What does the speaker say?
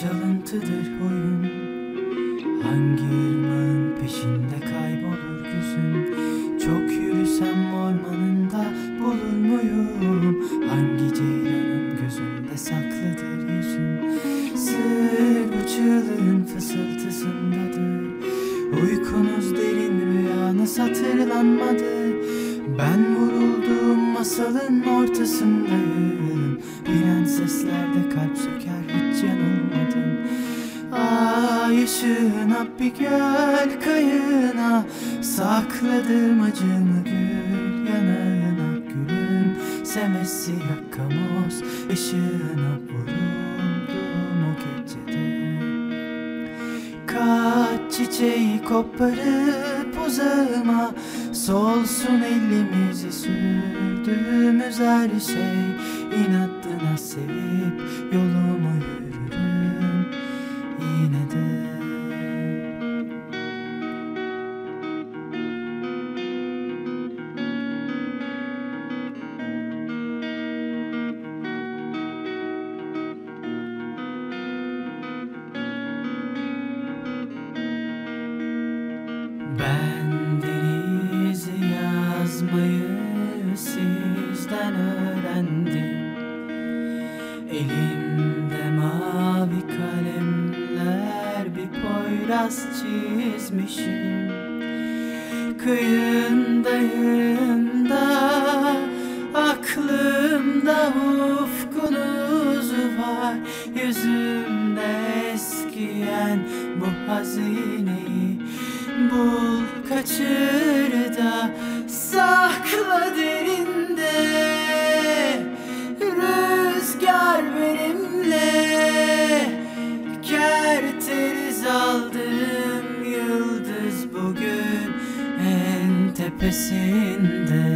çalıntıdır huyun Hangi ırmağın peşinde kaybolur gözün Çok yürüsem ormanında bulur muyum? Hangi ceylanın gözünde saklıdır yüzün Sır bu çığlığın fısıltısındadır. Uykunuz derin rüyanız hatırlanmadı. Ben vurulduğum masalın ortasındayım. Prenseslerde kalp söker hiç yanılmadım Ay ışığına bir göl kayığına Sakladım acımı gül yanağına Gülüm. Semesi yakamoz ışığına vuruldum o gecede. Kaç çiçeği koparıp uzağıma Solsun elimizi sürdüğümüz her şey. İnadına öğrendim Elimde mavi kalemler bir poyraz çizmişim. Kıyındayım da aklımda ufkunuz var. Yüzümde eskiyen bu hazineyi Bul kaçır Rüzgar benimle. Kerteriz aldığım yıldız bugün en tepesinde